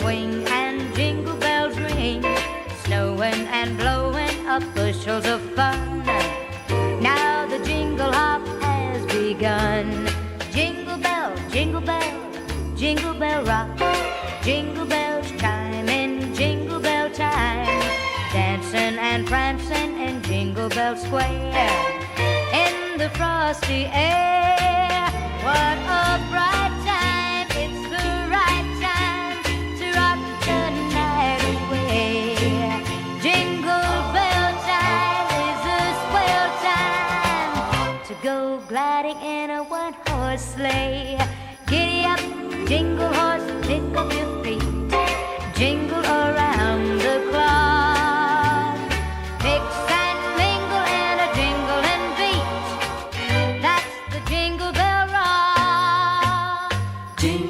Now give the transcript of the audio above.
swing and jingle bells ring, snowing and blowing up bushels of fun. Now the jingle hop has begun. Jingle bell, jingle bell, jingle bell rock, jingle bells chime in jingle bell time, dancing and prancing in Jingle Bell Square in the frosty air. go gliding in a one horse sleigh. Giddy up, jingle horse, pick up your feet. Jingle around the clock. Mix and mingle in a jingle and beat. That's the jingle bell rock. Jingle